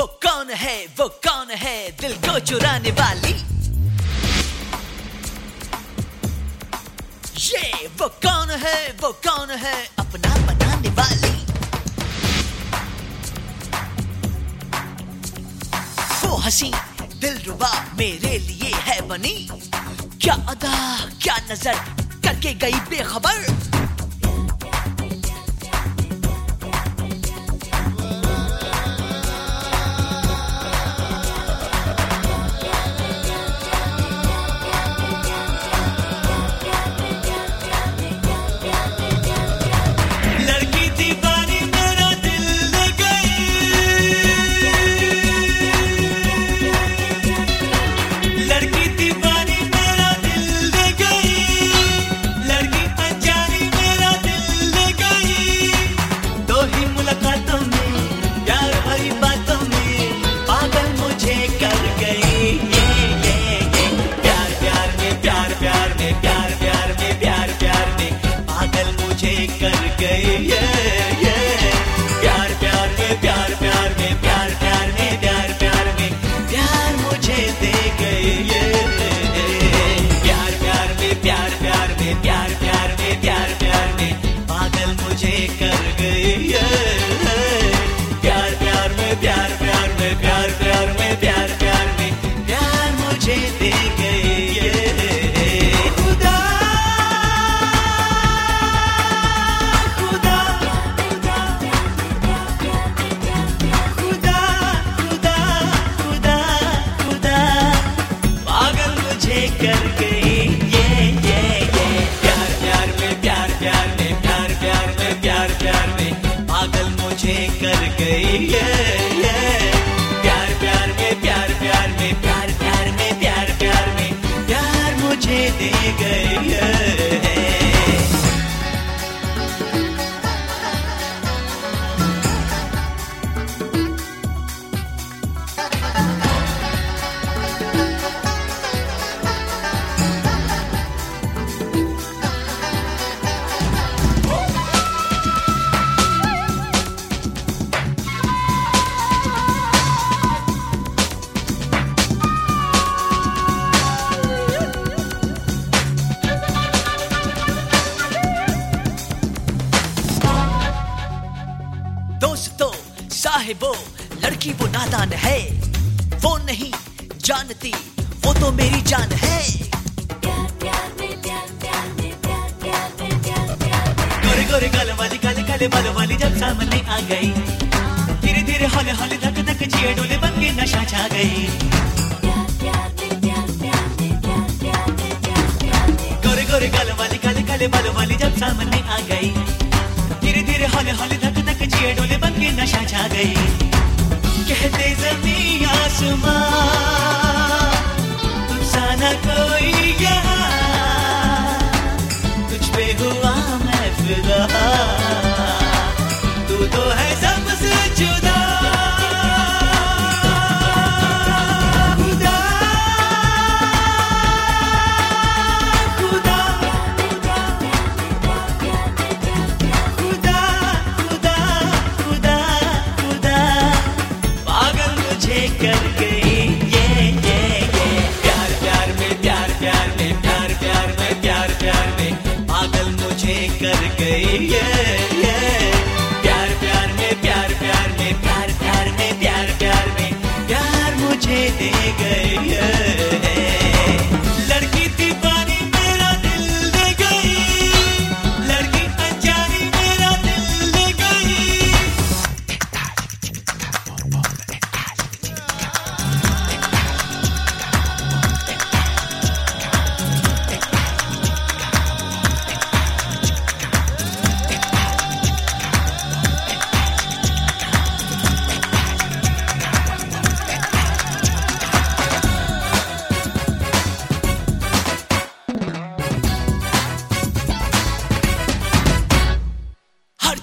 वो कौन है? वो कौन है? दिल को चुराने वाली। ये वो कौन है? वो कौन है? अपना बनाने वाली। वो हँसी दिल रुबा मेरे लिए है बनी। क्या अदा, क्या नज़र करके गई बेखबर। दे गई लड़की वो नादान है। वो नहीं जानती, वो तो मेरी जान है। गोरे गोरे गाल वाली काले काले बाल वाली जब सामने आ गई। धीरे धीरे हौले हौले धक धक जिए डोले बन के नशा छा गई। गोरे गोरे गाल वाली काले काले बाल वाली जब सामने आ गई। धीरे धीरे हौले हौले धक धक जिए डोले बन के नशा छा गई। कहते जमी आसमां तुमसा ना कोई यहाँ। तुझ पे हुआ मैं फिदा कर गई ये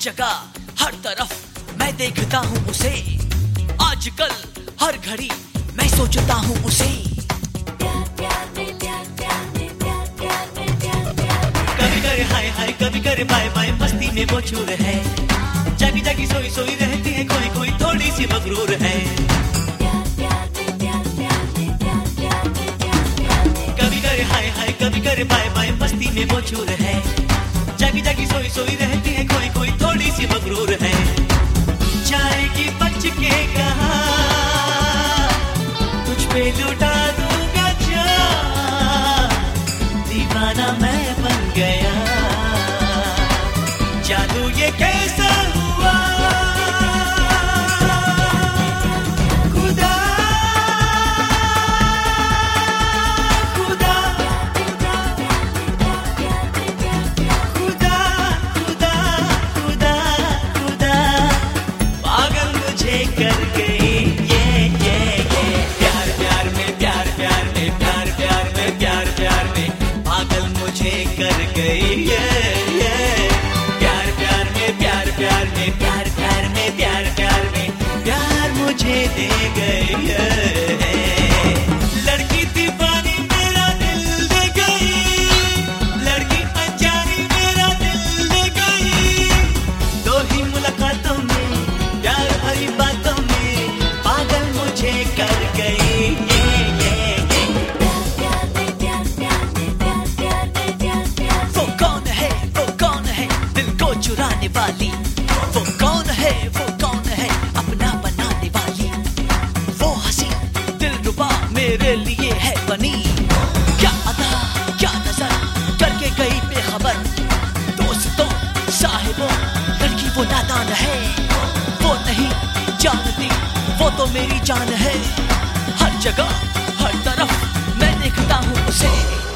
जगह हर तरफ़ मैं देखता हूँ उसे। आजकल हर घड़ी मैं सोचता हूँ उसे। कभी करे हाय हाय, कभी करे बाय बाय, मस्ती में वो चूर है। जगी जगी सोई सोई रहती है कोई कोई थोड़ी सी मगरूर है। कभी करे हाय हाय, कभी करे बाय बाय, मस्ती में वो चूर है। जागी जगी सोई सोई रहती है, कोई कोई थोड़ी सी मगरूर है। जाएगी बच के कहा, तुझ पे लुटा दूँगा दीवाना मैं बन गया। जादू ये कैसा हुआ? कर गई ये मेरे लिए है बनी। क्या अदा, क्या नज़र, करके गई बेखबर। दोस्तों, साहिबों, लड़की वो नादान है। वो नहीं जानती, वो तो मेरी जान है। हर जगह, हर तरफ़ मैं देखता हूँ उसे।